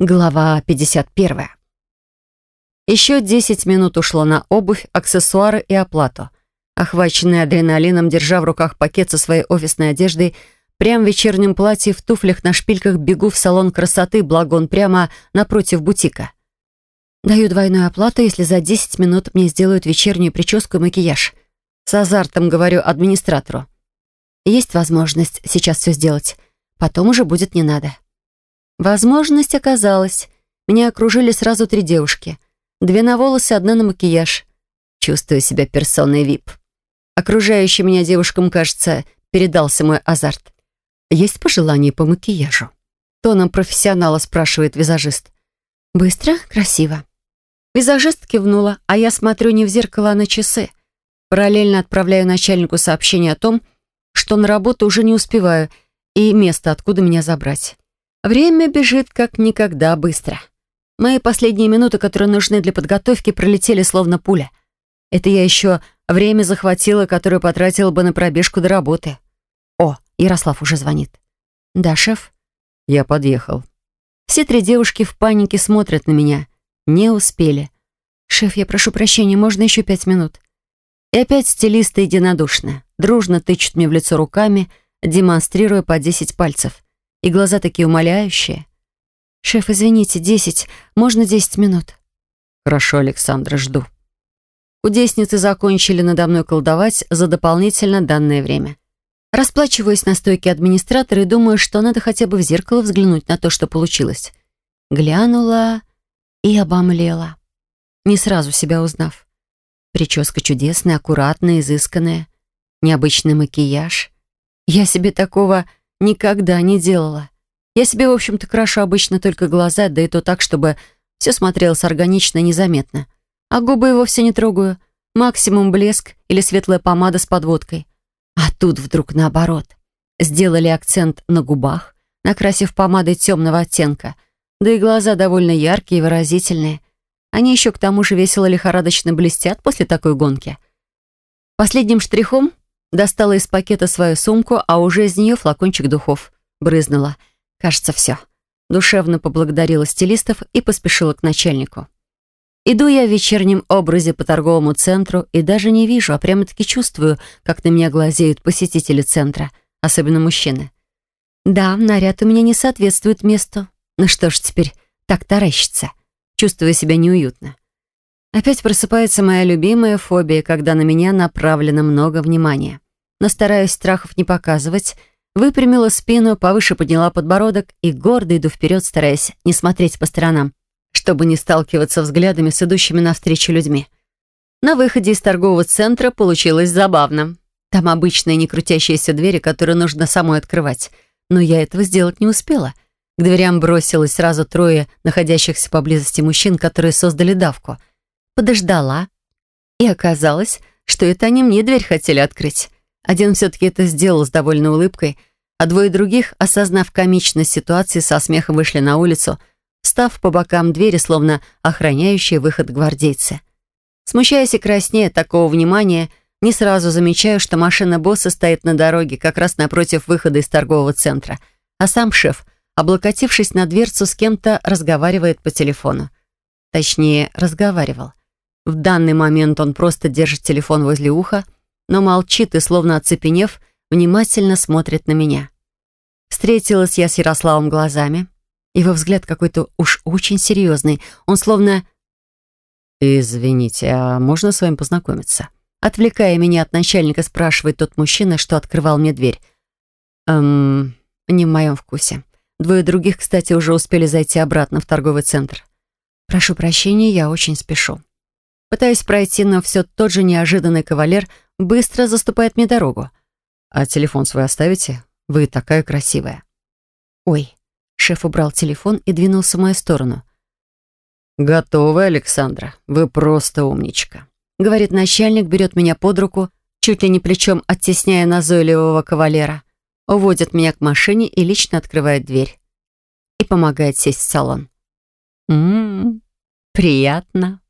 Глава 51. Еще 10 минут ушло на обувь, аксессуары и оплату. Охваченный адреналином, держа в руках пакет со своей офисной одеждой, прямо в вечернем платье, в туфлях на шпильках бегу в салон красоты, благо он прямо напротив бутика. Даю двойную оплату, если за 10 минут мне сделают вечернюю прическу и макияж. С азартом говорю администратору. Есть возможность сейчас все сделать. Потом уже будет не надо. Возможность оказалась. Меня окружили сразу три девушки. Две на волосы, одна на макияж. Чувствую себя персоной ВИП. Окружающим меня девушкам, кажется, передался мой азарт. «Есть пожелания по макияжу?» Тоном профессионала спрашивает визажист. «Быстро, красиво». Визажист кивнула, а я смотрю не в зеркало, а на часы. Параллельно отправляю начальнику сообщение о том, что на работу уже не успеваю, и место, откуда меня забрать. Время бежит как никогда быстро. Мои последние минуты, которые нужны для подготовки, пролетели словно пуля. Это я еще время захватила, которое потратила бы на пробежку до работы. О, Ярослав уже звонит. «Да, шеф?» «Я подъехал». Все три девушки в панике смотрят на меня. Не успели. «Шеф, я прошу прощения, можно еще пять минут?» И опять стилисты единодушно. Дружно тычут мне в лицо руками, демонстрируя по десять пальцев и глаза такие умоляющие. «Шеф, извините, десять. Можно десять минут?» «Хорошо, Александра, жду». Кудесницы закончили надо мной колдовать за дополнительно данное время. Расплачиваюсь на стойке администратора и думаю, что надо хотя бы в зеркало взглянуть на то, что получилось. Глянула и обомлела, не сразу себя узнав. Прическа чудесная, аккуратная, изысканная. Необычный макияж. Я себе такого никогда не делала. Я себе, в общем-то, крашу обычно только глаза, да и то так, чтобы все смотрелось органично и незаметно. А губы вовсе не трогаю. Максимум блеск или светлая помада с подводкой. А тут вдруг наоборот. Сделали акцент на губах, накрасив помадой темного оттенка. Да и глаза довольно яркие и выразительные. Они еще к тому же весело лихорадочно блестят после такой гонки. Последним штрихом Достала из пакета свою сумку, а уже из нее флакончик духов. Брызнула. Кажется, все. Душевно поблагодарила стилистов и поспешила к начальнику. Иду я в вечернем образе по торговому центру и даже не вижу, а прямо-таки чувствую, как на меня глазеют посетители центра, особенно мужчины. Да, наряд у меня не соответствует месту. Ну что ж теперь, так таращится. Чувствую себя неуютно. Опять просыпается моя любимая фобия, когда на меня направлено много внимания. Но стараюсь страхов не показывать, выпрямила спину, повыше подняла подбородок и гордо иду вперед, стараясь не смотреть по сторонам, чтобы не сталкиваться взглядами с идущими навстречу людьми. На выходе из торгового центра получилось забавно. Там обычные не крутящиеся двери, которые нужно самой открывать. Но я этого сделать не успела. К дверям бросилось сразу трое находящихся поблизости мужчин, которые создали давку — подождала. И оказалось, что это они мне дверь хотели открыть. Один все-таки это сделал с довольной улыбкой, а двое других, осознав комичность ситуации, со смехом вышли на улицу, став по бокам двери, словно охраняющие выход гвардейцы. Смущаясь и краснея такого внимания, не сразу замечаю, что машина босса стоит на дороге, как раз напротив выхода из торгового центра, а сам шеф, облокотившись на дверцу, с кем-то разговаривает по телефону. Точнее, разговаривал. В данный момент он просто держит телефон возле уха, но молчит и, словно оцепенев, внимательно смотрит на меня. Встретилась я с Ярославом глазами. Его взгляд какой-то уж очень серьезный. Он словно... «Извините, а можно с вами познакомиться?» Отвлекая меня от начальника, спрашивает тот мужчина, что открывал мне дверь. «Эм, не в моем вкусе. Двое других, кстати, уже успели зайти обратно в торговый центр. Прошу прощения, я очень спешу. Пытаюсь пройти, но все тот же неожиданный кавалер быстро заступает мне дорогу. «А телефон свой оставите? Вы такая красивая». «Ой». Шеф убрал телефон и двинулся в мою сторону. «Готовы, Александра. Вы просто умничка», — говорит начальник, берет меня под руку, чуть ли не плечом оттесняя назойливого кавалера, уводит меня к машине и лично открывает дверь. И помогает сесть в салон. «Ммм, приятно».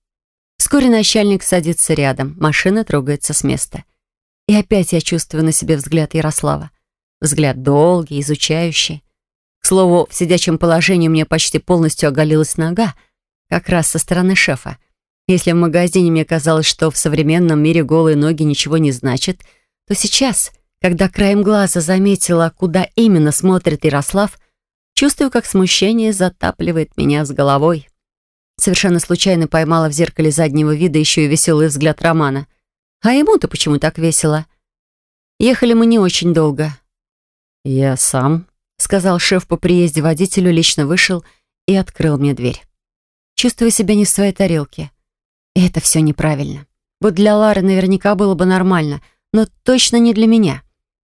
Вскоре начальник садится рядом, машина трогается с места. И опять я чувствую на себе взгляд Ярослава. Взгляд долгий, изучающий. К слову, в сидячем положении мне почти полностью оголилась нога, как раз со стороны шефа. Если в магазине мне казалось, что в современном мире голые ноги ничего не значат, то сейчас, когда краем глаза заметила, куда именно смотрит Ярослав, чувствую, как смущение затапливает меня с головой. Совершенно случайно поймала в зеркале заднего вида еще и веселый взгляд Романа. А ему-то почему так весело? Ехали мы не очень долго. «Я сам», — сказал шеф по приезде водителю, лично вышел и открыл мне дверь. Чувствую себя не в своей тарелке. И это все неправильно. Вот для Лары наверняка было бы нормально, но точно не для меня.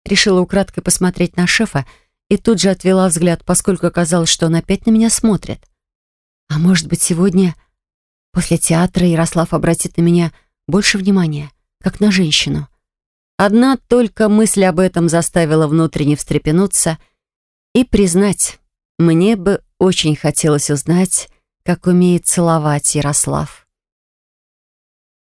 Решила украдкой посмотреть на шефа и тут же отвела взгляд, поскольку оказалось, что он опять на меня смотрит. А может быть, сегодня, после театра, Ярослав обратит на меня больше внимания, как на женщину. Одна только мысль об этом заставила внутренне встрепенуться и признать, мне бы очень хотелось узнать, как умеет целовать Ярослав.